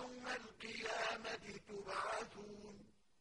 يَوْمَ الْقِيَامَةِ تُبْعَثُونَ.